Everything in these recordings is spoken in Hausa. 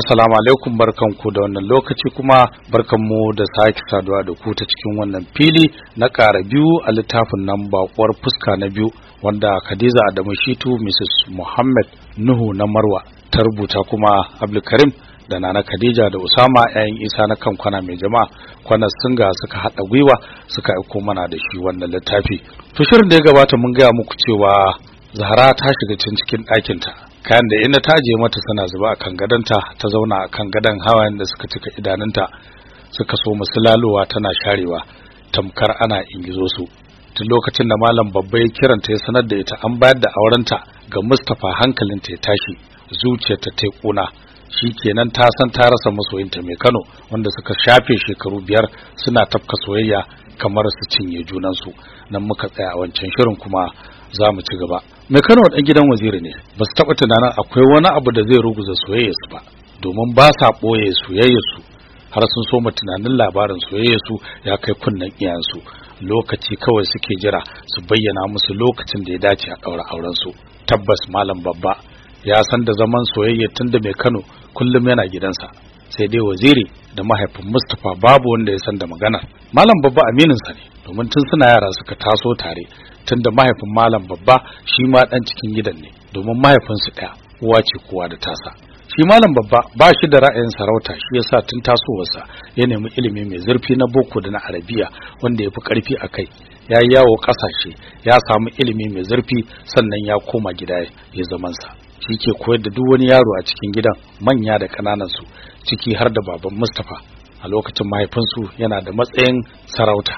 Assalamu alaikum barkanku da wannan lokaci kuma barkanmu da sake saduwa da ku ta cikin wannan fili na ƙara biyu a littafin nan bakuwar fuska na biyu wanda Khadija Adamu Shitu Mrs. Muhammad Nuhu na Marwa ta rubuta kuma Abdulkarim da Nana Khadija da Usama yayin Isa na kan kwana mai jama'a kwana singa suka haɗa gwiwa suka aiko mana da shi wannan littafi to shirin da ya gabata mun gaya muku cewa Zahra ta shiga cikin ɗakinta. Kayan da ina ta je mata tana zuba a kan gadonta ta zauna a kan gadon hawayen da suka cika idanunta suka so musulalowa tana sharewa tamkar ana ingizo su. Tun lokacin da malam babba ya kiranta ya sanar da ita an bayar da aurenta ga Mustapha hankalinta ya tashi zuciyarta ta kuna kenan ta san ta rasa masoyinta mai Kano wanda suka shafe shekaru biyar suna tafka soyayya kamar su cinye junansu. Nan muka tsaya a wancan shirin kuma za mu ci gaba. Mai Kano dan gidan waziri ne. Ba su taɓa tunanin akwai wani abu da zai ruguza soyayyarsu ba. Domin ba sa ɓoye soyayyarsu. Har sun soma tunanin labarin soyayyarsu ya kai kunnen iyayensu. Lokaci kawai suke jira su bayyana musu lokacin da ya dace a ɗaura aurensu. Tabbas malam babba ya san da zaman soyayya tun da mai Kano kullum yana gidansa. Sai dai waziri da mahaifin Mustapha babu wanda ya san da magana malam babba aminin sa ne. Domin tun suna yara suka taso tare tun da mahaifin malam babba shi ma dan cikin gidan ne domin mahaifinsu ɗaya uwa ce kowa da tasa. Shi malam babba ba shi da ra'ayin sarauta shi yasa tun tasowarsa ya nemi ilimi mai zurfi na boko da na arabiya wanda ya fi ƙarfi a kai. Ya yi yawo ƙasashe ya samu ilimi mai zurfi sannan ya koma gida ya zamansa. Shi ke koyar da duk wani yaro a cikin gidan manya da ƙananan su ciki har da baban Mustapha. A lokacin mahaifinsu yana da matsayin sarauta.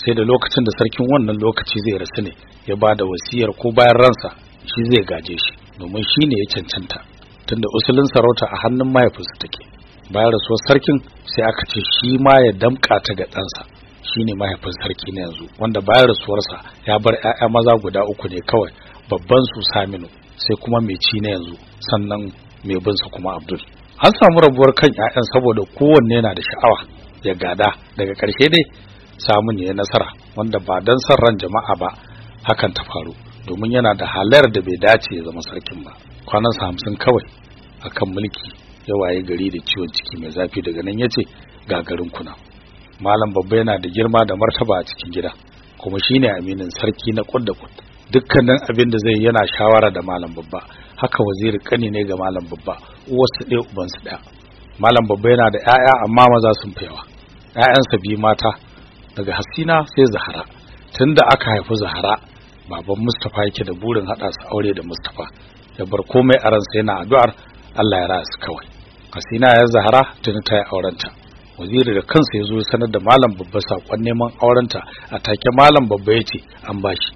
Sai da lokacin da sarkin wannan lokaci zai rasu ne ya ba da wasiyar ko bayan ransa shi zai gaje shi domin shi ne ya cancanta. Tunda usulin sarauta a hannun mahaifinsa take. Bayan rasuwar sarkin sai aka ce shi ma ya damƙa ta ga ɗansa. Shi ne mahaifin sarki na yanzu wanda bayan rasuwarsa ya bar 'ya'ya maza guda uku ne kawai babban su Saminu sai kuma mai ci na yanzu sannan mai bin sa kuma Abdul. An samu rabuwar kan ƴaƴan saboda kowanne yana da sha'awa ya gada. Daga ƙarshe dai samu ne nasara wanda ba dan san ran jama'a ba hakan ta faru. Domin yana da halayar da bai dace ya zama sarkin ba. Kwanan sa hamsin kawai akan mulki ya waye gari da ciwon ciki mai zafi daga nan ya ce ga garin kuna malam babba yana da girma da martaba a cikin gida kuma shine aminin sarki na kud da kud dukkanin abin da zai yana shawara da malam babba. Haka waziri kani ne ga malam babba uwarsu ɗaya ubansu ɗaya. Malam babba yana da ƴaƴa amma maza sun fi yawa. ƴaƴansa biyu mata daga hasina sai zahara tunda aka haifi zahara baban mustapha yake da burin haɗa su aure da mustapha. Ya bar komai a ransa yana addu'ar allah ya raya su kawai. Hasina ya zahara tuni ta yi aurenta. Waziri da kansa ya zo sanar da malam babba saƙon neman aurenta. A take malam babba ya ce an bashi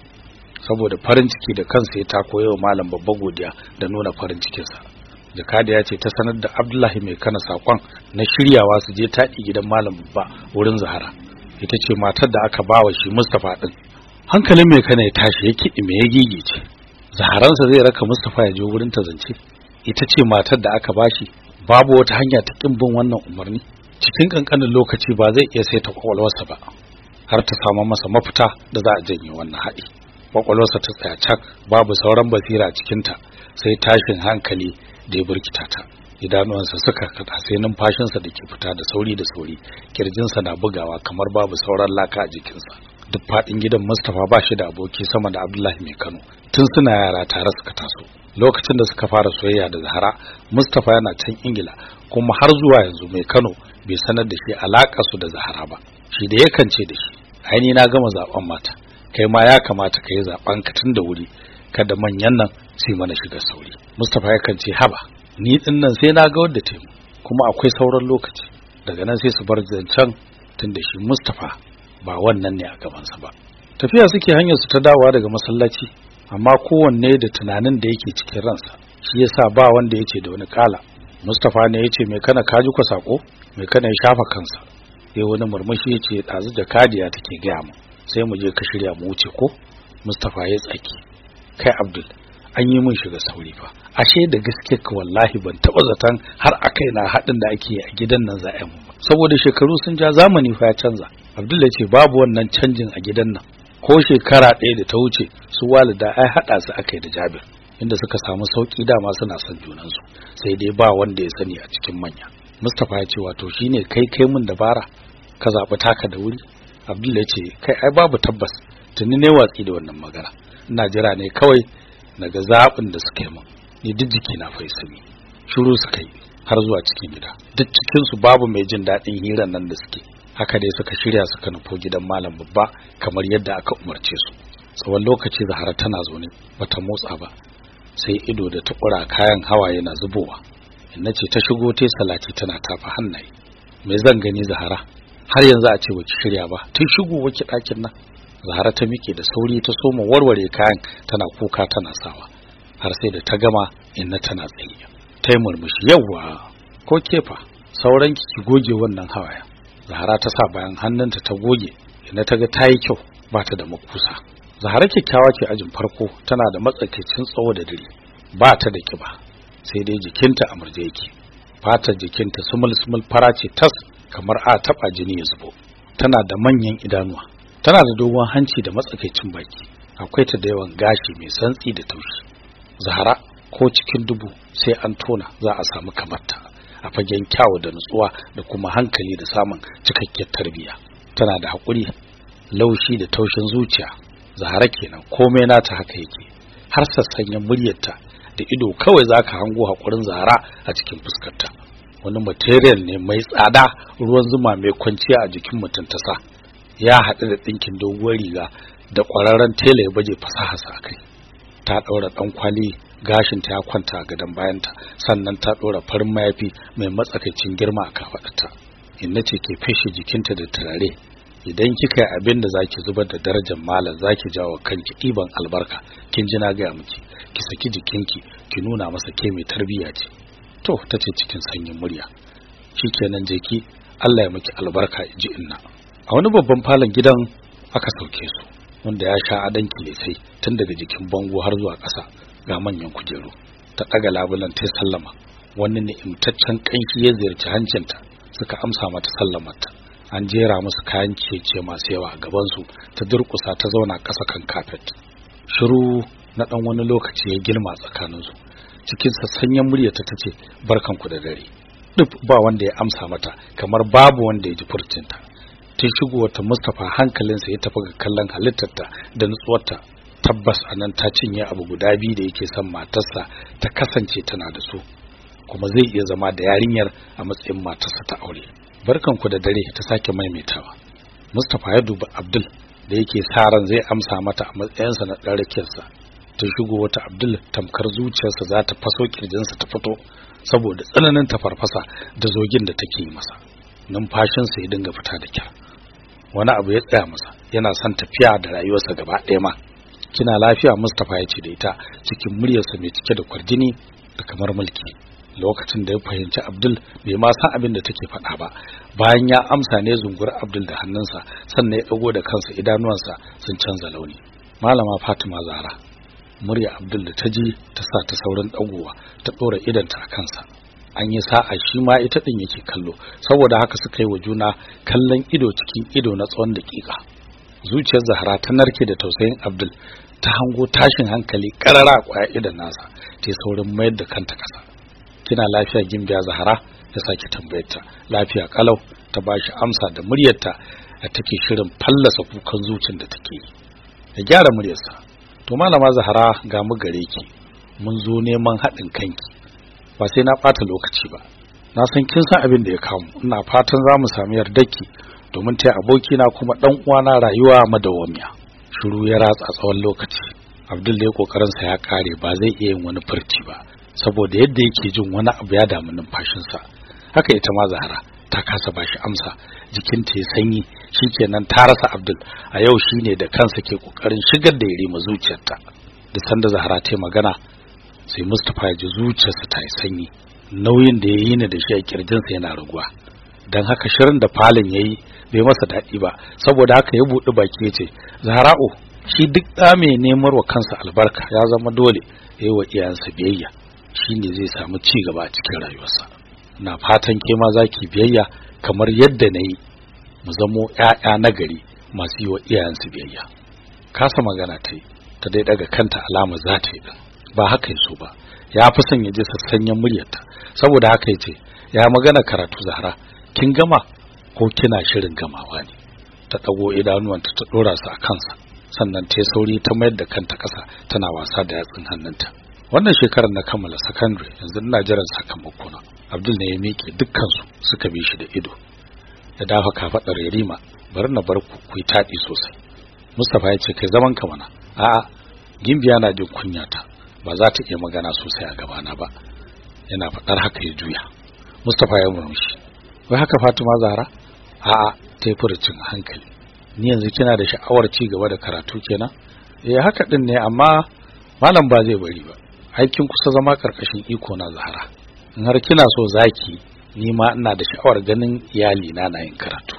saboda farin ciki da kansa ya tako yau malam babba godiya da nuna farin cikinsa. Jakada ya ce ta sanar da abdullahi mai kana saƙon na shiryawa su je taɗi gidan malam babba wurin zahara ita ce matar da aka bawa shi mustapha ɗin hankalin mai kana ya tashi ya kiɗi mai ya gigice. Zaharansa zai raka mustapha ya je wurin ta zance. Ita ce matar da aka bashi babu wata hanya ta ƙin bin wannan umarni. Cikin ƙanƙanin lokaci ba zai iya saita kwakwalwarsa ba har ta samu masa mafita da za a janye wannan haɗi. Kwakwalwarsa ta tsaya cak babu sauran basira cikinta sai tashin hankali da ya burkita ta. Idanuwansa suka kada sai numfashinsa da ke fita da sauri da sauri. Kirjinsa na bugawa kamar babu sauran laka a jikinsa. Duk faɗin gidan mustapha ba shi da aboki sama da abdullahi mai kano. Tun suna yara tare suka taso. Lokacin da suka fara soyayya da zahara mustapha yana can ingila kuma har zuwa yanzu mai kano bai sanar da shi alaƙa su da zahara ba. Shi da yakan ce da shi aini na gama zaɓen mata. Kai ma ya kamata ka yi zaɓen ka tun da wuri. Kada manyan nan su mana shiga sauri. Mustapha yakan ce haba ni ɗin nan sai na ga wadda ta kuma akwai sauran lokaci. Daga nan sai su bar zancen tun da shi Mustapha ba wannan ne a gabansa ba. Tafiya suke hanyar su ta dawowa daga masallaci amma kowanne da tunanin da yake cikin ransa shi yasa ba wanda ya ce da wani kala. Mustapha ne ya ce me kana kaji ko sako me kana shafa kansa? Sai wani murmushi ya ce dazu jakadiya take gaya mu sai mu je ka shirya mu wuce ko? Mustapha ya tsaki. Kai Abdul an yi min shiga sauri fa. Ashe da gaske ka wallahi ban taba zaton har a kai na hadin da ake a gidan nan za a yi saboda shekaru sun ja zamani fa ya canza. Abdul ya ce babu wannan canjin a gidan nan. Ko shekara ɗaya da ta wuce su walida ai hada su akai da Jabir. Inda suka samu sauƙi dama suna son junansu. Sai dai ba wanda ya sani a cikin manya. Mustapha ya ce wato shine kai kai mun dabara? Ka zaɓi taka da wuri? Abdul ya ce kai ai babu tabbas. Tuni ne watsi da wannan magana. Ina jira ne kawai na ga zaɓin da suka yi min ni duk jiki na fai sami shiru suka yi har zuwa cikin gida. Duk cikin su babu mai jin daɗin hirar nan da suke. Haka dai suka shirya suka nufo gidan malam babba kamar yadda aka umarce su. Tsawon lokaci Zahara tana zaune bata motsa ba. Sai ido da ta ƙura kayan hawaye na zubowa. Inna ce ta shigo tai salati tana tafa hannaye. Me zan gani Zahara har yanzu a ce baki shirya ba. Tun shigo waki ɗakin nan. Zahara ta mike da sauri ta soma warware kayan tana kuka tana sawa. Har sai da ta gama inna tana tsaye. Ta yi murmushi yawa ko kefa sauran ki goge wannan hawaya Zahara ta sa bayan hannunta ta goge inna ta ga tayi kyau ba ta da makusa. Zahara kyakkyawa ce ajin farko tana da matsakaicin tsawo da dare. Ba ta da kiba sai dai jikinta a murje yake. Fatar jikinta sumul sumul fara ce tas kamar a taba jini ya zubo. Tana da manyan idanuwa. Tana da dogon hanci da matsakaicin baki. Akwai ta da yawan gashi mai santsi da taushi. Zahara ko cikin dubu sai an tona za a samu kamarta. A fagen kyawu da nutsuwa da kuma hankali da samun cikakkiyar tarbiyya. Tana da haƙuri laushi da taushin zuciya. Zahara kenan komai nata haka yake. Har sassanyen muryarta da ido kawai zaka hango haƙurin Zahara a cikin fuskarta. Wani material ne mai tsada ruwan zuma mai kwanciya a jikin mutum ta sa. Ya haɗu da ɗinkin doguwar riga da ƙwararren tela ya baje fasaha sa kai. Ta ɗaura ɗan kwali gashinta ya kwanta a gadon bayanta sannan ta ɗora farin mayafi mai matsakaicin girma a kafaɗarta. Inna ce ke feshe jikinta da turare. Idan kika yi abin da zaki zubar da darajar malam zaki jawo kanki ɗiban albarka. Kin ji na gaya miki ki saki jikinki ki nuna masa ke mai tarbiyya ce. To ta ce cikin sanyin murya. Shikenan je ki Allah ya miki albarka ji inna. A wani babban falon gidan aka sauke su wanda ya sha adan sai tun daga jikin bango har zuwa ƙasa ga manyan kujeru. Ta ɗaga labulan ta sallama. Wani ni'imtaccen kanki ya ziyarci hancinta suka amsa mata sallamarta. An jera musu kayan ciye masu yawa a gabansu ta durƙusa ta zauna ƙasa kan kafet. Shiru na ɗan wani lokaci ya girma tsakaninsu. Cikin sassanyen muryarta ta ce barkanku da dare. Duk ba wanda ya amsa mata kamar babu wanda ya ji furcinta ta shigo ta Mustapha hankalinsa ya tafi ga kallon halittarta da nutsuwarta. Tabbas a nan ta cinye abu guda biyu da yake son matarsa ta kasance tana da su kuma zai iya zama da yarinyar a matsayin matarsa ta aure. Barkanku da dare ta sake maimaitawa. Mustapha ya duba Abdul da yake sa ran zai amsa mata a matsayinsa na ɗan rakiyarsa. Ta shigo wata Abdul tamkar zuciyarsa za ta faso kirjinsa ta fito saboda tsananin tafarfasa da zogin da take yi masa. Numfashinsa ya dinga fita da kyar. Wani abu ya tsaya masa yana son tafiya da rayuwarsa gaba ɗaya ma. Kina lafiya? Mustapha ya ce da ita cikin muryarsa mai cike da kwarjini da kamar mulki. Lokacin da ya fahimci Abdul bai ma san abin da take faɗa ba. Bayan ya amsa ne zungur Abdul da hannunsa sannan ya dago da kansa idanuwansa sun canza launi. Malama Fatima Zara murya Abdul da ta ji ta sa ta saurin dagowa ta dora idanta a kansa. An yi sa'a shi ma ita din yake kallo. Saboda haka suka yi wa juna kallon ido cikin ido na tsawon dakika zuciyar Zahra ta narke da tausayin Abdul ta hango tashin hankali karara ƙwaya idan nasa ta saurin mayar da kanta kasa kina lafiya gimbiya Zahra? ya sake tambayarta lafiya kalau ta bashi amsa da muryarta da take shirin fallasa kukan zuciyar da take yi. Ya gyara muryarsa. To malama Zahra ga mu gare ki. Mun zo neman haɗin kanki. Ba sai na ɓata lokaci ba. Na san kin san abin da ya kamu ina fatan za mu sami yardarki domin ta abokina kuma ɗan uwana rayuwa madawwamiya. Shiru ya ratsa tsawon lokaci. Abdul da ƙoƙarin sa ya kare ba zai iya yin wani furci ba saboda yadda yake jin wani abu ya damu numfashinsa. Haka ita ma zahara ta kasa bashi amsa. Jikinta ya sanyi shikenan ta rasa abdul. A yau shine da kansa ke ƙoƙarin shigar da yare ma zuciyarta. Da sanda zahara ta magana sai mustapha ya ji zuciyarsa ta yi sanyi. Nauyin da ya yi da shi a kirjinsa yana raguwa. Dan haka shirin da falin yayi bai masa daɗi ba saboda haka ya buɗi baki ya ce zahra'u shi duk ɗa mai nemar wa kansa albarka ya zama dole ya yi wa iyayensa biyayya. Shine zai samu ci gaba a cikin rayuwarsa. Na fatan ke ma zaki biyayya kamar yadda na yi. Mu zamo ƴaƴa na gari masu yi wa iyayensu biyayya. Kasa magana ta yi ta dai daga kanta alama za ta yi ba haka yaso ba. Ya fi son ya ji sassanyen muryarta. Saboda haka ya ce ya magana karatu Zahra. Kin gama ko kina shirin gamawa ne? Ta dago idanuwanta ta dora su a kansa. Sannan ta sauri ta mayar da kanta kasa tana wasa da yatsun hannunta. Wannan shekarar na kammala secondary yanzu ina jiran sakamako na. Abdul ne ya miƙe dukkan su suka bi shi da ido. Ya dafa kafadar Yarima bari na bar ku ku taɗi sosai. Mustapha ya ce kai zaman ka mana. A'a Gimbiya na jin kunyata. Ba za ta iya magana sosai a gabana ba. Yana faɗar haka ya juya. Mustapha ya murmushi. Wai haka Fatima Zahra? A'a ta yi furucin hankali. Ni yanzu kina da sha'awar ci gaba da karatu kenan? Eh haka din ne amma malam ba zai bari ba. Aikin kusa zama ƙarƙashin iko na Zahra. In har kina so zaki ni ma ina da sha'awar ganin iyali na na yin karatu.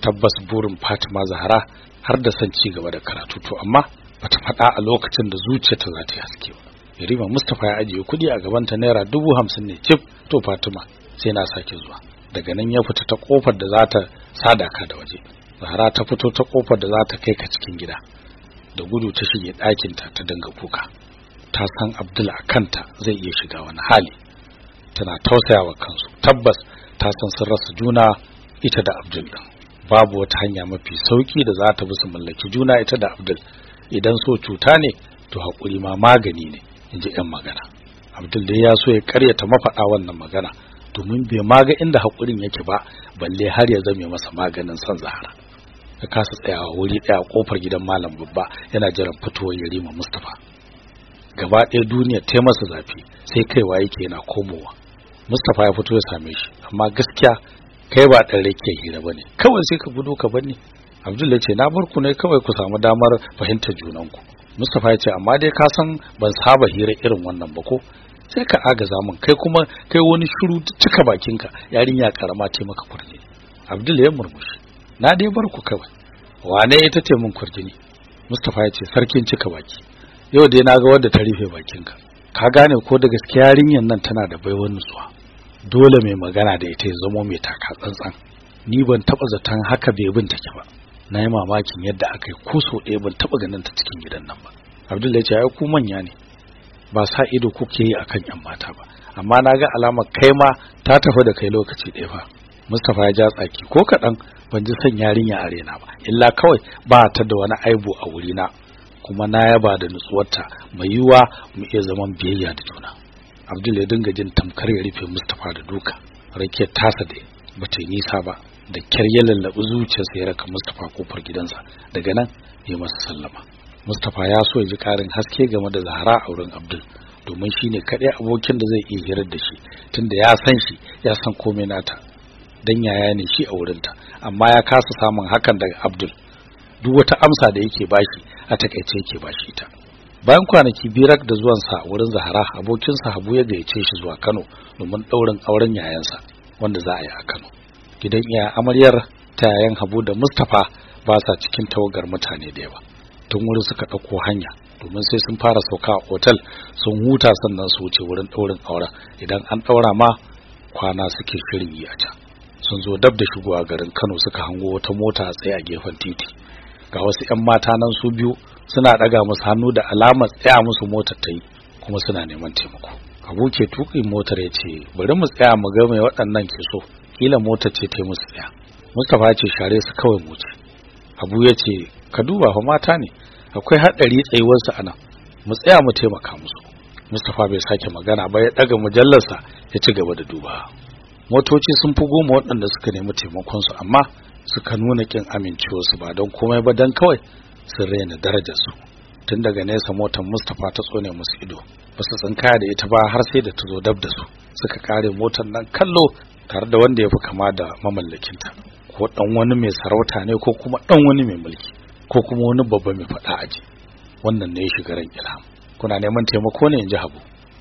Tabbas burin Fatima Zahra har da san ci gaba da karatu to amma bata faɗa a lokacin da zuciyarta za ta yi haske ba. Yarima Mustapha ya ajiye kuɗi a gabanta naira dubu hamsin ne cif. To Fatima sai na sake zuwa. Daga nan ya fita ta ƙofar da za ta sadaka da waje. Zahra ta fito ta ƙofar da za ta kai ka cikin gida. Da gudu ta shige ɗakinta ta dinga kuka. Ta san Abdul a kanta zai iya shiga wani hali. Tana tausayawa kansu. Tabbas ta san sun rasa juna ita da Abdul din babu wata hanya mafi sauƙi da za ta bi su mallaki juna ita da Abdul. Idan so cuta ne to haƙuri ma magani ne. Inji yan magana. Abdul dai ya so ya karyata mafaɗa wannan magana. Domin bai maga inda hakurin yake ba balle har ya zame masa maganin san Zahra. Ya kasa tsayawa wuri ɗaya ƙofar gidan malam babba yana jiran fitowar Yarima Mustafa gaba ɗaya duniya ta masa zafi sai kaiwa yake yana komowa. Mustafa ya fito ya same shi amma gaskiya kai ba ɗan rake hira ba ne kawai sai ka gudu ka bani Abdul ya ce na bar ku ne kawai ku samu damar fahimtar junanku. Mustafa ya ce amma dai ka san ban saba hira irin wannan ba ko? Sai ka agaza min kai kuma kai wani shiru cika bakinka yarinya karama ce maka kurje Abdul ya murmushi na dai bar ku kawai. Wane ita ce min kurjini Mustafa ya ce sarkin cika baki. Yau dai na ga wadda ta rufe bakinka. Ka gane ko da gaskiya yarinyar nan tana da baiwar nutsuwa? Dole mai magana da ita ya zamo mai taka tsantsan. Ni ban taba zaton haka bai bin take ba. Na yi mamakin yadda aka yi ko so ɗaya ban taba ganin ta cikin gidan nan ba. Abdul ya ce ai ku manya ne ba sa ido kuke yi akan yan mata ba. Amma na ga alamar kai ma ta tafi da kai lokaci ɗaya fa. Mustapha ya ja tsaki ko kaɗan ban ji son yarinya a rena ba. Illa kawai ba ta da wani aibu a wurina kuma na yaba da nutsuwarta. Mai yiwuwa mu iya zaman biyayya da juna. Abdul ya dinga jin tamkar ya rufe Mustapha da duka. Rakiyar tasa da bata nisa ba. Da kyar ya lallabi zuciyarsa ya raka Mustapha ƙofar gidansa. Daga nan ya masa sallama. Mustapha ya so ya ji karin haske game da Zahra a wurin Abdul domin shine kadai abokin da zai iya hirar da shi tunda ya san shi ya san komai nata. Dan yaya ne shi a wurinta amma ya kasa samun hakan daga Abdul. Duk wata amsa da yake bashi a taƙaice yake bashi ta bayan kwanaki birak da zuwan sa wurin Zahra abokin sa Habu ya gayyace shi zuwa Kano domin daurin auren yayansa wanda za a yi a Kano. Gidan iya amaryar ta yayan Habu da Mustafa ba sa cikin tawagar mutane da yawa. Tun wuri suka ɗauko hanya domin sai sun fara sauka a otal sun huta sannan su wuce wurin daurin auren. Idan an daura ma kwana suke shirin yi a can. Sun zo dab da shigowa garin Kano suka hango wata mota tsaye a gefen titi. Ga wasu 'yan mata nan su biyu suna daga musu hannu da alamar tsaya musu motar ta yi kuma suna neman taimako. Abu ke tuƙi motar ya ce bari mu tsaya mu ga mai waɗannan ke so. Kila motar ce ta musu tsaya. Mustapha ce share su kawai ce abu ya ce ka duba fa mata ne. Akwai haɗari tsayuwarsu a nan. Mu tsaya mu taimaka musu. Mustapha bai sake magana ba ya ɗaga mujallarsa ya ci gaba da duba. Motoci sun fi goma waɗanda suka nemi taimakonsu amma suka nuna kin amincewarsu ba don komai ba don kawai sun raina darajarsu. Tun daga nesa motar mustapha ta tsone musu ido. Ba su tsinkaya da ita ba har sai da ta zo dab da su. Suka kare motar nan kallo tare da wanda ya fi kama da mamallakinta ko dan wani mai sarauta ne ko kuma dan wani mai mulki ko kuma wani babba mai faɗa aji. Wannan ne ya shiga ran ilham. Kuna neman taimako ne in ji habu.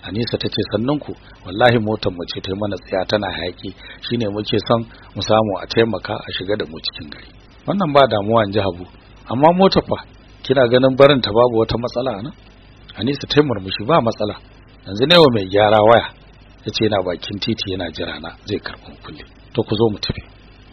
Anisa ta ce sannan ku wallahi motar mu ce ta mana tsaya tana hayaki. Shine muke son mu samu a taimaka a shiga da mu cikin gari. Wannan ba damuwa in ji Habu. Amma motar fa kina ganin barin ta babu wata matsala nan? Anisa ta murmushi ba matsala. Yanzu ne wa mai gyara waya. Ya ce yana bakin titi yana jira na zai karɓi kulle. To ku zo mu tafi.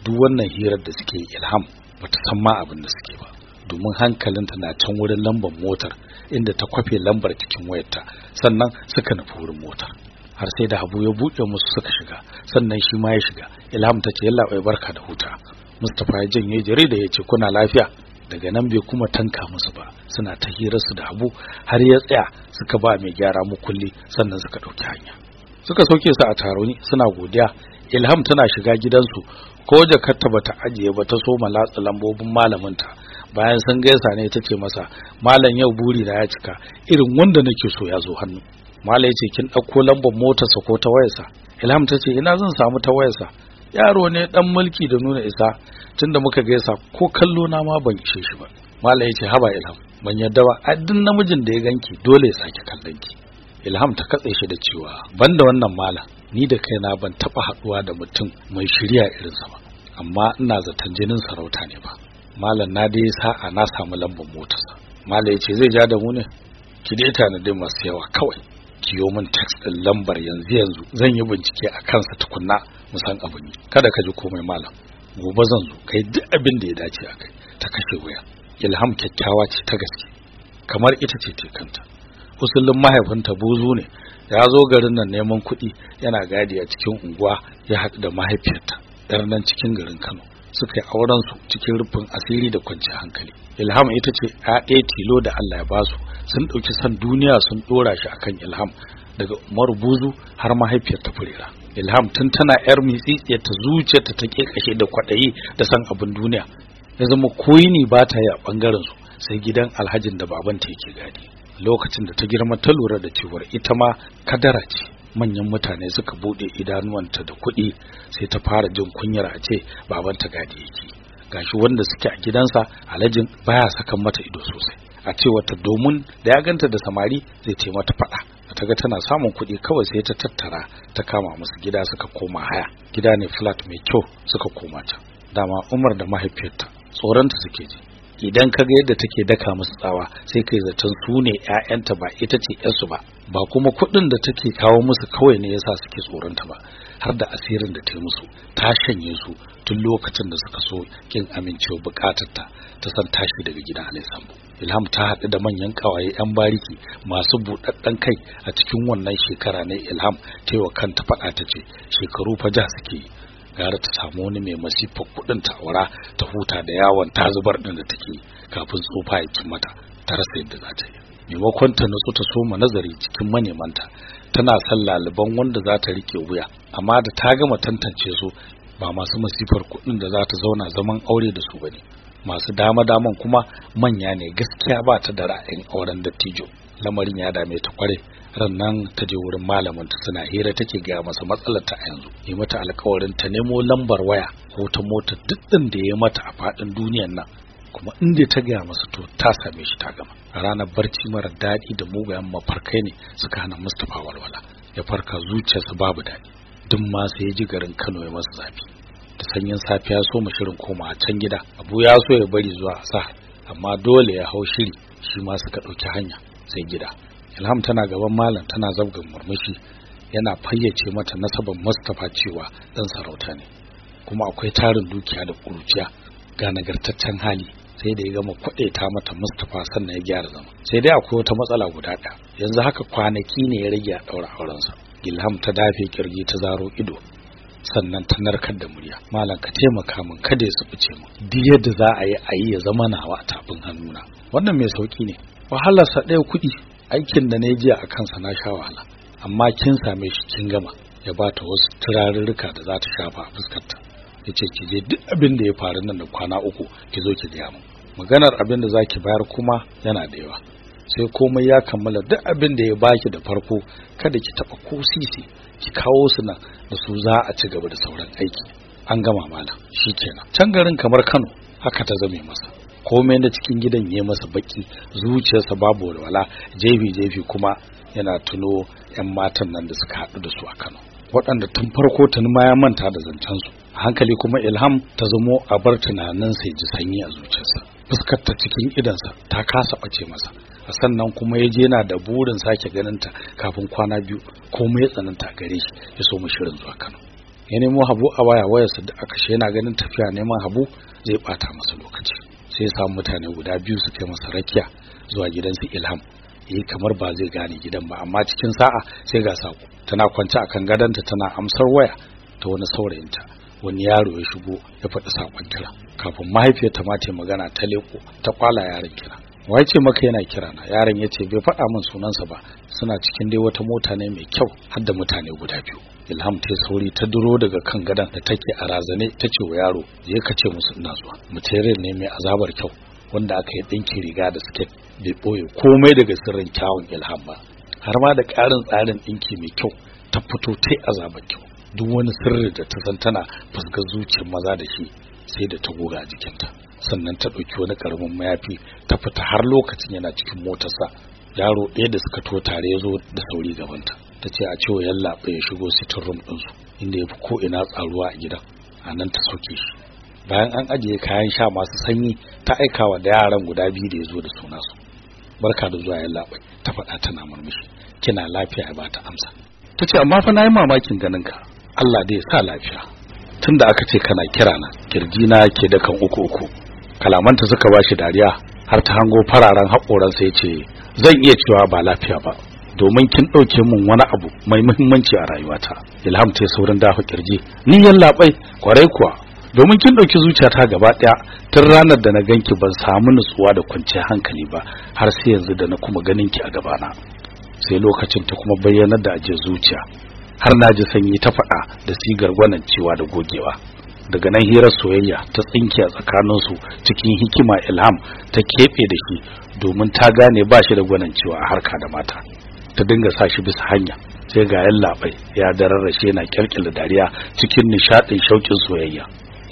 Duk wannan hirar da suke ilham bata san ma abin da suke ba. Domin hankalinta na can wurin lambar motar inda ta kwafe lambar cikin wayarta. Sannan suka nufi wurin motar. Har sai da Habu ya buɗe musu suka shiga. Sannan shi ma ya shiga. Ilham ta ce yalla bai barka da huta. Mustapha ya janye jarida ya ce kuna lafiya? Daga nan bai kuma tanka musu ba. Suna ta hirarsu da Habu har ya tsaya suka ba mai gyara mukulli sannan suka ɗauki hanya. Suka sauke su a taroni suna godiya. Ilham tana shiga gidansu ko jakarta bata ajiye ba ta soma latsa lambobin malaminta. Bayan sun gaisa ne ta ce masa malam yau buri na ya cika irin wanda nake so ya zo hannu. Malam ya ce kin ɗauko lambar motarsa ko ta wayarsa? Ilham ta ce ina zan samu ta wayarsa. Yaro ne dan mulki da nuna isa tunda muka gaisa ko kallo na ma ban ishe shi ba. Malam ya ce haba ilham ban yadda ba. A namijin da ya ganki dole ya sake kallon ki. Ilham ta katse shi da cewa banda wannan malam ni da kaina ban taba haɗuwa da mutum mai shirya irinsa ba amma ina zaton jinin sarauta ne ba. Malam na dai sa'a na samu lambar motarsa. Malam ya ce zai ja da mu ne? Ki dai tanadi masu yawa kawai. Kiyo min text din lambar yanzu yanzu. Zan yi bincike a kansa tukunna mu san abin kada ka ji komai malam. Gobe zan zo kai duk abin da ya dace a kai. Ta kashe waya. Ilham kyakkyawa ce ta gaske. Kamar ita ce te kanta usulin mahaifinta buzu ne. Ya zo garin nan neman kuɗi yana gadi a cikin unguwa ya haɗu da mahaifiyarta yar nan cikin garin Kano. Suka yi auren su cikin rufin asiri da kwanciyar hankali. Ilham ita ce ɗaya tilo da Allah ya ba su sun ɗauki san duniya sun ɗora shi akan Ilham daga Umar Buzu har mahaifiyar ta Furera. Ilham tun tana yar mitsitsiyar ta zuciyarta ta kashe da kwaɗayi da san abin duniya. Ya zama koyini ba ta yi a ɓangaren su sai gidan alhajin da babanta yake gadi. Lokacin da ta girma ta lura da cewar ita ma kadara ce. Manyan mutane suka buɗe idanuwanta da kuɗi sai ta fara jin kunyar a ce babanta gadi yake. Gashi wanda suke a gidansa alhajin baya sakan mata ido sosai. A ce wata domin da ya ganta da samari zai ce mata faɗa. Ta ga tana samun kuɗi kawai sai ta tattara ta kama musu gida suka koma haya. Gida ne flat mai kyau suka koma ta dama umar da mahaifiyarta tsoronta suke ji. Idan ka ga yadda take daka musu tsawa sai kai zaton su ne ƴaƴanta ba ita ce ƴarsu ba ba kuma kuɗin da take kawo musu kawai ne yasa suke tsoronta ba har da asirin da ta musu. Ta shanye su tun lokacin da suka so kin amincewa bukatarta ta san tashi daga gidan Alai Sambo. Ilham ta haɗu da manyan kawaye ƴan bariki masu buɗaɗɗen kai a cikin wannan shekara ne Ilham ta yi wa kanta faɗa ta ce shekaru fa ja suke gara ta samu wani mai masifar kuɗin tawara ta huta da yawon ta zubar din da take kafin tsufa ya kin mata ta rasa yadda za ta yi. Maimakon ta nutsu ta soma nazari cikin manemanta tana son laliban wanda za ta riƙe wuya amma da ta gama tantance su ba masu masifar kuɗin da za ta zauna zaman aure da su ba ne masu dama daman kuma manya ne gaskiya ba ta da ra'ayin auren dattijo. Lamarin ya dame ta kware rannan ta je wurin malamin ta suna hira take ga masa matsalar ta yanzu. Yi mata alƙawarin ta nemo lambar waya ko ta mota duk da ya mata a faɗin duniyar nan. Kuma inda ta gaya masa to ta same shi ta gama. A ranar barci mara daɗi da mugayen mafarkai ne suka hana Mustapha walwala. Ya farka zuciyarsa babu daɗi. Duk ma sai ya ji garin Kano ya masa zafi. Da sanyin safiya so mu shirin koma a can gida. Abu ya so ya bari zuwa asahar amma dole ya hau shiri shi ma suka ɗauki hanya sai gida. Ilham tana gaban malam tana zabgan murmushi yana fayyace mata nasaban Mustapha cewa dan sarauta ne kuma akwai tarin dukiya da kuruciya ga nagartaccen hali sai da ya gama ta mata Mustapha sannan ya gyara zama. Sai dai akwai wata matsala guda ɗaya yanzu haka kwanaki ne ya rage a ɗaura aurensa. Ilham ta dafe kirgi ta zaro ido sannan ta narkar da murya. Malam ka taimaka min kada ya sufuce mu duk yadda za a yi a yi ya zama nawa a tafin hannuna. Wannan mai sauƙi ne. Wahalarsa ɗaya kuɗi. Aikin da na yi jiya a kansa na sha wahala amma kin same shi kin gama ya ba ta wasu turarurruka da za ta shafa a fuskarta. Ya ce ki je duk abin da ya faru nan da kwana uku ki zo ki gaya min maganar abin da za ki bayar kuma yana da yawa. Sai komai ya kammala duk abin da ya baki da farko kada ki taɓa ko sisi ki kawo su nan da su za a ci gaba da sauran aiki. An gama malam kenan. can garin kamar Kano haka ta zame masa. Komai na cikin gidan ya masa baki zuciyarsa babu walwala jefi jefi kuma yana tuno yan matan nan da suka haɗu da su a Kano. Waɗanda tun farko tun ma ya manta da zancen su hankali kuma Ilham ta zamo a bar tunanin sai ji sanyi a zuciyarsa. Fuskar ta cikin idansa ta kasa bace masa. Sannan kuma ya je yana da burin sake ganin ta kafin kwana biyu. Komai ya tsananta gare shi ya so mu shirin zuwa Kano. Ya nemo habu a waya wayarsa da aka yana ganin tafiya neman habu zai bata masa lokaci. Sai ya samu mutane guda biyu su kai masa rakiya zuwa gidansu ilham. Yi kamar ba zai gane gidan ba amma cikin sa'a sai ga sako tana kwance akan gadonta tana amsar waya ta wani saurayinta. Wani yaro ya shigo ya faɗi saƙon kira. Kafin mahaifiyarta ma ta magana ta leko ta kwala yaron kira. Wai ce maka yana kira na yaron ya ce bai faɗa min sunansa ba. Suna cikin dai wata mota ne mai kyau har da mutane guda biyu. Ilham ta sauri ta duro daga kan gadon da take a razane ta ce wa yaro je ka ce musu ina zuwa. Material ne mai azabar kyau wanda aka yi ɗinki riga da siket bai ɓoye komai daga sirrin kyawun ilham ba. Har ma da ƙarin tsarin ɗinki mai kyau ta fito ta azabar kyau. Duk wani sirri da ta san tana fuskar zuciyar maza da shi sai da ta goga a jikinta. Sannan ta ɗauki wani ƙaramin mayafi ta fita har lokacin yana cikin motarsa. Yaro ɗaya da suka to tare ya zo da sauri gabanta. Ta ce a cewa yallaɓa ya shigo sitin rum ɗinsu inda ya fi ko ina tsaruwa a gidan a nan ta sauke shi. Bayan an ajiye kayan sha masu sanyi ta aika wa da yaran guda biyu da ya zo da suna su barka da zuwa yallaɓa ta faɗa tana murmushi. Kina lafiya ya bata amsa. Ta ce amma fa na yi mamakin ganin ka Allah dai ya sa lafiya. Tunda aka ce kana kira na na ke da kan uku uku. Kalamanta suka bashi dariya har ta hango fararen haƙoransa ya ce zan iya cewa ba lafiya ba. Domin kin ɗauke min wani abu mai muhimmanci a rayuwata. Ilham ta saurin dafa ƙirji. Ni yallaɓai ƙwarai kuwa. Domin kin ɗauki zuciyata gaba ɗaya tun ranar da na ganki ban samu nutsuwa da kwanciyar hankali ba har sai yanzu da na kuma ganin ki a gabana. Sai lokacin ta kuma bayyanar da ajiyar zuciya har na ji sanyi ta faɗa da sigar gwanan cewa da gogewa. Daga nan hirar soyayya ta tsinke a tsakaninsu cikin hikima ilham ta keɓe da shi domin ta gane ba shi da gwanan cewa a harka da mata. Ta dinga sa shi bisa hanya. Sai ga yan labai ya dararrashe yana kyalkyala dariya cikin nishaɗin shauƙin soyayya.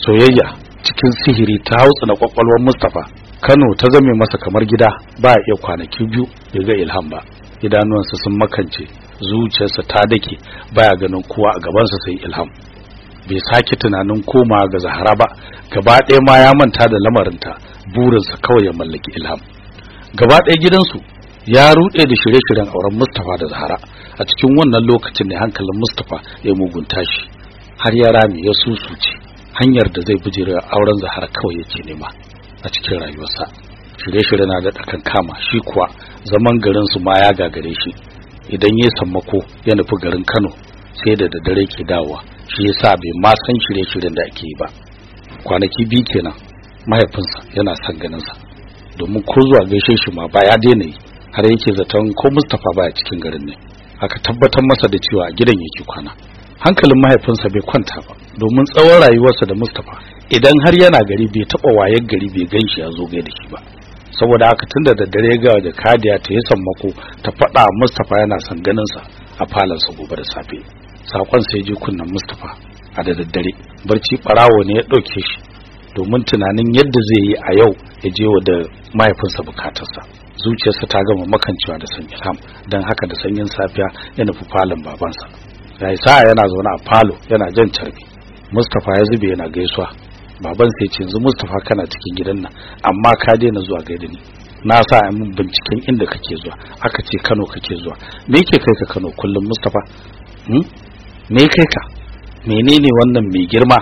Soyayya cikin sihiri ta hautsa na kwakwalwar Mustapha. Kano ta zame masa kamar gida ba iya kwanaki biyu bai ga Ilham ba. Idanuwansa sun makance zuciyarsa ta dake baya ganin kowa a gabansa sai Ilham. Bai sake tunanin koma ga Zahara ba gaba ɗaya ma ya manta da lamarinta burinsa kawai ya mallaki Ilham. Gaba ɗaya gidansu ya ruɗe da shirye-shiryen auren Mustapha da Zahara a cikin wannan lokacin ne hankalin Mustapha ya mugunta shi har ya rame ya susuce. Hanyar da zai bijire auren Zahara kawai yake nema a cikin rayuwarsa. Shirye-shirye na da kan kama shi kuwa zaman garin su ma ya gagare shi. Idan ya sammako ya nufi garin Kano sai da daddare ke dawowa. Shi yasa bai ma san shirye-shiryen da ake yi ba. Kwanaki biyu kenan mahaifinsa yana son ganin sa domin ko zuwa gaishe shi ma ba ya daina yi. Har yake zaton ko Mustapha baya cikin garin ne. Aka tabbatar masa da cewa a gidan yake kwana. Hankalin mahaifinsa bai kwanta ba domin tsawon rayuwarsa da Mustapha idan har yana gari bai taba wayar gari bai gan shi ya zo gaida shi ba. Saboda haka tunda da dare ga da kadiya ta yi sammako ta faɗa Mustapha yana son ganin sa a falonsa gobe da safe. Sakon sai je kunnan Mustapha a da daddare. Barci barawo ne ya ɗauke shi domin tunanin yadda zai yi a yau ya je wa da mahaifinsa bukatarsa. Zuciyarsa ta gama makancewa da san ilham don haka da sanyin safiya ya nufi falon babansa. Yayi sa'a yana zaune a falo yana jan carbi. Mustapha ya zube yana gaisuwa. Baban sai ce yanzu Mustapha kana cikin gidan nan amma ka daina zuwa gaida ni. Na sa a mun binciken inda kake zuwa aka ce Kano kake zuwa. Me yake kai ka Kano kullum Mustapha? Hmm? me kai ka? Menene wannan mai girma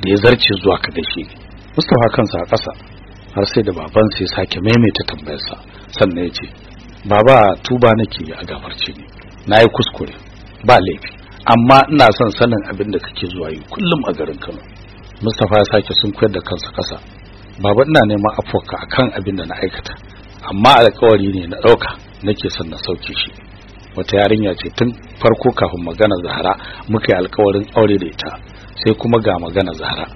da ya zarce zuwa ka gaishe ni? Mustapha kansa a ƙasa. Har sai da baban sai sake maimaita tambayarsa. Sannan ya ce baba tuba nake a gafarce ni. Nayi kuskure ba laifi. Amma ina son sanin abin da kake zuwa yi kullum a garin Kano. Mustapha ya sake sun koyar da kansa ƙasa. Baba ina neman afuwarka akan abin da na aikata. Amma alƙawari ne na ɗauka nake son na sauke shi. Wata yarinya ce tun farko kafin magana Zahara muka yi alƙawarin aure da ita. Sai kuma ga magana Zahara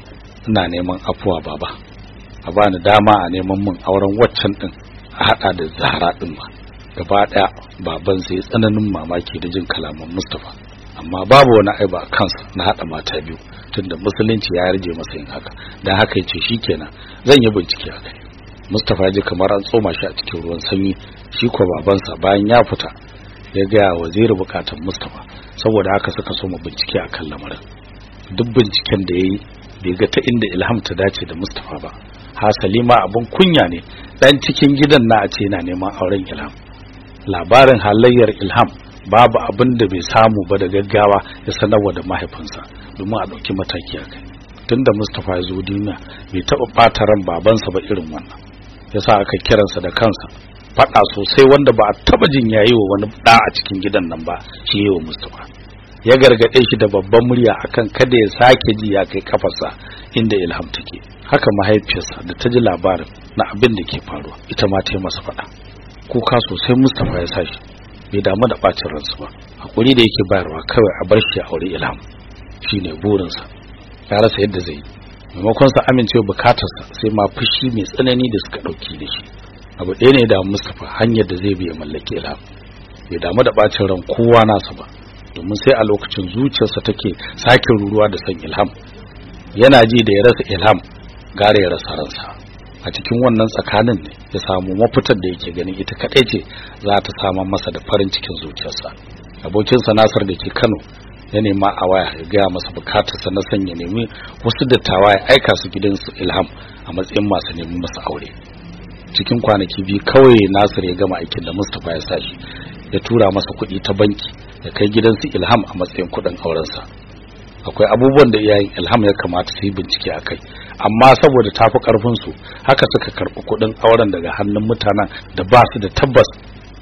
ina neman afuwa baba. A bani dama a neman min auren waccan din a hada da Zahara din ma. Gaba ɗaya baban sai tsananin mamaki da jin kalaman Mustafa amma babu wani aiba a kansa na hada mata biyu tunda musulunci ya yarje masa yin haka. Dan haka ya ce shikenan zan yi bincike a kai. Mustafa ji kamar an tsoma shi a cikin ruwan sanyi shi ko babansa bayan ya fita ya ga waziri bukatun Mustafa saboda haka suka so mu bincike akan lamarin. Duk binciken da yayi bai ga ta inda Ilham ta dace da Mustafa ba. Hasali ma abun kunya ne. Dan cikin gidan na a ce yana neman auren Ilham. Labarin halayyar Ilham babu abin da bai samu ba da gaggawa ya sanarwa da mahaifinsa domin a ɗauki mataki a kai. Tunda Mustapha ya zo duniya bai taɓa ɓata ran babansa ba irin wannan. Yasa aka kiransa da kansa. Faɗa sosai wanda ba a taɓa jin yayi wa wani ɗa a cikin gidan nan ba shi yi wa Mustapha. Ya gargaɗe shi da babban murya akan kada ya sake ji ya kai kafarsa. Inda Ilham take. Haka mahaifiyarsa da ta ji labarin na abin da ke faruwa ita ma ta yi masa faɗa. Kuka sosai Mustapha ya sashi bai damu da bacin ransu ba. Hakuri da yake bayarwa kawai a bar shi a aure Ilham. Shine burinsa. Ya rasa yadda zai yi. Maimakon sa amincewa bukatarsa sai ma fushi mai tsanani da suka ɗauki da shi. Abu ɗaya ne da Mustapha hanyar da zai bi ya mallaki Ilham. Bai damu da bacin ran kowa nasa ba. Domin sai a lokacin zuciyarsa take sake ruruwa da san Ilham. Yana ji da ya rasa Ilham gare ya rasa ransa. A cikin wannan tsakanin ya samu mafitar da yake ganin ita kadai ce za ta samar masa da farin cikin zuciyarsa. Abokinsa Nasir da ke Kano ya nema a waya ya gaya masa bukatarsa na sanya nemi wasu dattawa ya aika su gidansu Ilham a matsayin masu neman masa aure. Cikin kwanaki biyu kawai Nasir ya gama aikin da Mustapha ya sashi ya tura masa kuɗi ta banki ya kai gidansu Ilham a matsayin kuɗin aurensa. Akwai abubuwan da iyayen Ilham ya kamata su yi bincike a kai. Amma saboda tafi ƙarfin su haka suka karɓi kuɗin auren daga hannun mutanen da ba su da tabbas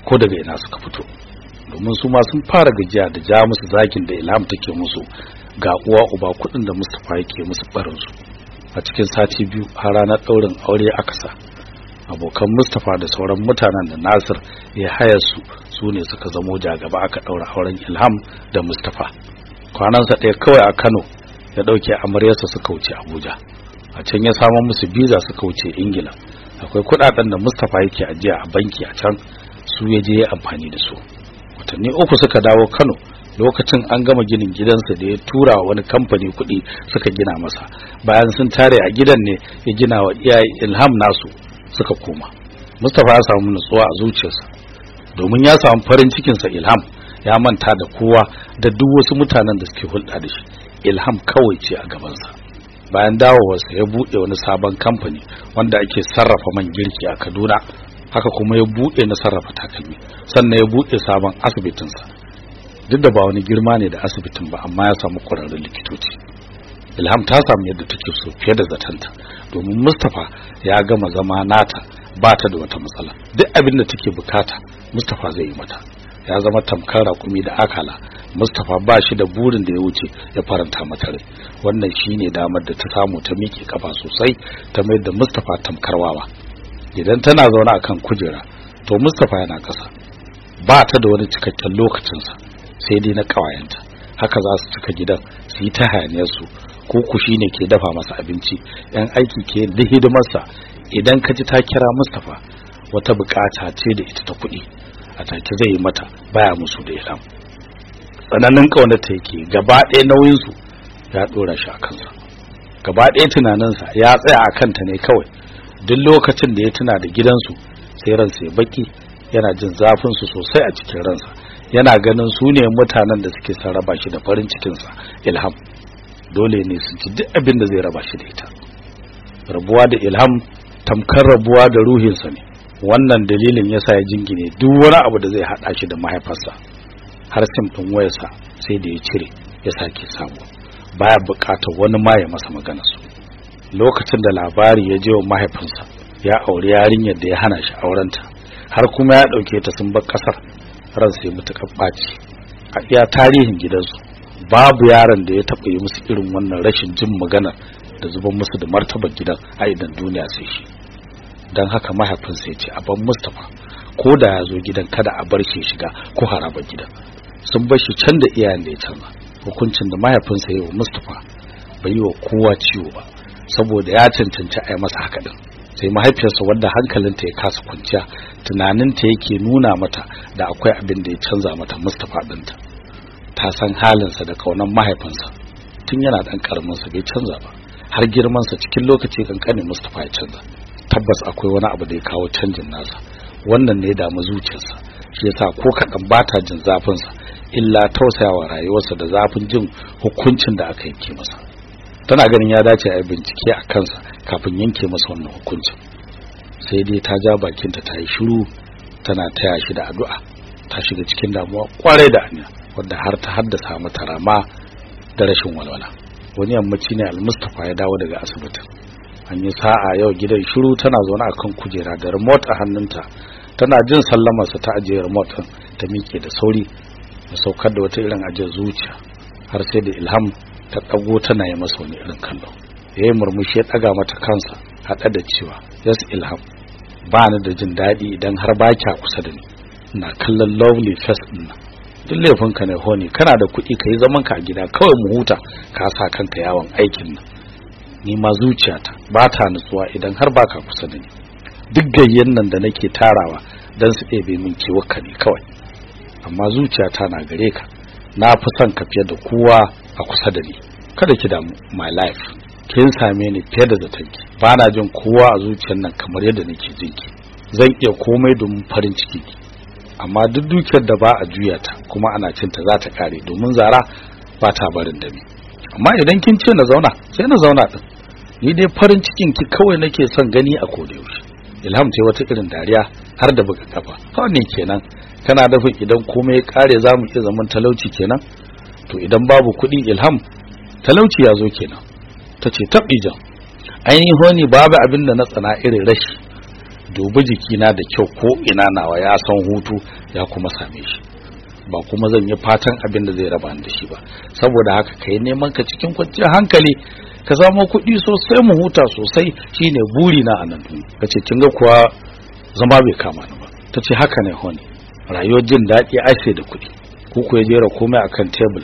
ko daga ina suka fito. Domin su ma sun fara gajiya da ja musu zakin da Ilham take musu. Ga uwa uba kuɗin da Mustapha yake musu barin su a cikin sati biyu har ranar ɗaurin aure aka sa. Abokan Mustapha da sauran mutanen da Nasir ya haya su su ne suka zamo jagaba aka ɗaura auren Ilham da Mustapha. Kwanansa ɗaya kawai a Kano ya ɗauke amaryarsa suka wuce Abuja. A can ya samo musu biza suka wuce Ingila. Akwai kuɗaɗen da Mustapha yake ajiya a banki a can su ya je ya amfani da su. Watanni uku suka dawo Kano lokacin an gama ginin gidansa da ya tura wani kamfani kuɗi suka gina masa. Bayan sun tare a gidan ne ya gina wa iyaye Ilham nasu suka koma. Mustapha ya samu nutsuwa a zuciyarsa. Domin ya samu farin cikinsa Ilham ya manta da kowa da duk wasu mutanen da suke hulɗa da shi. Ilham kawai ce a gabansa. Bayan dawowarsa ya buɗe wani sabon kamfani wanda ake sarrafa man girki a Kaduna haka kuma ya buɗe na sarrafa takalmi. Sannan ya buɗe sabon asibitinsa. Duk da ba wani girma ne da asibitin ba amma ya samu ƙwararrun likitoci. Ilham ta samu yadda take so fiye da zatanta domin Mustapha ya gama zama nata ba ta da wata matsala. Duk abin da take buƙata Mustapha zai yi mata. Ya zama tamkar rakumi da akala. Mustapha ba shi da burin da ya wuce ya faranta mata rai. Wannan shine damar da ta samu ta miƙe kafa sosai ta mai da Mustapha tamkar wawa. Idan tana zaune akan kujera to Mustapha yana ƙasa. Ba ta da wani cikakken lokacinsa sai dai na ƙawayenta. Haka za su cika gidan su yi ta hayaniyar su ko ku shine ke dafa masa abinci. Yan aiki ke da hidimarsa. Idan ka ji ta kira Mustapha wata buƙata ce da ita ta kuɗi. A take zai yi mata baya musu da ilham. Tsananin ƙaunarta yake gaba ɗaya nauyinsu ya ɗora shi a kansa. Gaba ɗaya tunaninsa ya tsaya a kanta ne kawai. Duk lokacin da ya tuna da gidansu sai ransa ya baki yana jin zafinsu sosai a cikin ransa. Yana ganin su ne mutanen da suke son raba shi da farin cikinsa ilham. Dole ne su ci duk abin da zai raba shi da ita. Rabuwa da ilham tamkar rabuwa da ruhinsa ne. Wannan dalilin yasa ya jingine duk wani abu da zai hada shi da mahaifarsa. Har sim din wayarsa sai da ya cire ya sake samu. Baya buƙatar wani ma ya masa magana su lokacin da labari ya je wa mahaifinsa ya aure yarinyar da ya hana shi aurenta. Har kuma ya ɗauke ta sun bar ƙasar ran sai mutukar ɓaci a iya tarihin gidansu babu yaron da ya taba yi musu irin wannan rashin jin magana da zuban musu da martabar gidan a idan duniya sai shi. Don haka mahaifinsa ya ce a ban Mustapha. Ko da ya zo gidan kada a bar shi shiga ko haraba gidan. Sun bar shi can da iyayen da ya canza. Hukuncin da mahaifinsa ya yi wa Mustapha bai yi wa kowa ciwo ba saboda ya cancanci a yi masa haka din. Sai mahaifiyarsa wadda hankalinta ya kasa kwanciya tunaninta yake nuna mata da akwai abin da ya canza mata Mustapha ɗinta ta san halinsa da kaunan mahaifinsa. Tun yana ɗan ƙaraminsa bai canza ba. Har girmansa cikin lokaci kankanin Mustapha ya canza. Tabbas akwai wani abu da ya kawo canjin nasa. Wannan ne damu zuciyarsa shi yasa ko kaɗan ba ta jin zafinsa illa tausayawa rayuwarsa da zafin jin hukuncin da aka yanke masa. Tana ganin ya dace a yi bincike a kansa kafin yanke masa wannan hukuncin. Sai dai ta ja bakinta ta yi shiru tana taya shi da addu'a. Ta shiga cikin damuwa ƙwarai da aniya wadda har ta haddasa mata rama da rashin walwala. Wani yammaci ne almustafa ya dawo daga asibitin. An yi sa'a yau gidan shiru tana zaune akan kujera da remote a hannunta. Tana jin sallamarsa ta ajiye remote ɗin ta miƙe da sauri da saukar da wata irin ajiyar zuciya har sai da ilham ta ɗago tana yi masa wani irin kallo. Ya yi murmushi ya ɗaga mata kansa haɗa da cewa yes ilham ba ni da jin daɗi idan har ba kya kusa da ni. Ina kallon lovely face ɗin nan. Duk laifinka ne honi kana da kuɗi ka yi zaman ka a gida kawai mu huta ka sa kanka yawon aikin nan. Ni ma zuciyata ba ta nutsuwa idan har baka kusa da ni. Duk gayyen nan da nake tarawa dan su ɗebe min kiwaka ne kawai. Amma zuciyata na gare ka. Na fi son ka fiye da kowa a kusa da ni. Kada ki damu my life. Kin same ni fiye da zatanki ba na jin kowa a zuciyar nan kamar yadda nake jin ki. Zan iya komai domin farin ciki. Ki amma duk dukiyar da ba a juya ta kuma ana cin ta za ta kare domin zara ba ta barin dami. Amma idan kin ce na zauna sai na zauna din. Ni dai farin cikin ki kawai nake son gani a koda yaushe. Ilham ce wata irin dariya har da buga kafa. Kawai ne kenan? Kana dafa idan komai ya kare za mu iya zaman talauci kenan? To idan babu kuɗi ilham talauci ya zo kenan. Ta ce jan ainihin honi babu abin da na tsana irin rashi. Dubi jikina da kyau ko ina nawa ya san hutu ya kuma same shi. Ba kuma zan yi fatan abin da zai raba da shi ba. Saboda haka kai neman ka cikin kwanciyar hankali ka samu kuɗi sosai mu huta sosai shine buri na a nan ka ce kin ga kuwa zama bai kama ni ba. Ta ce haka ne honi rayuwar jin daɗi sai da kuɗi. Ku ku jera komai akan tebul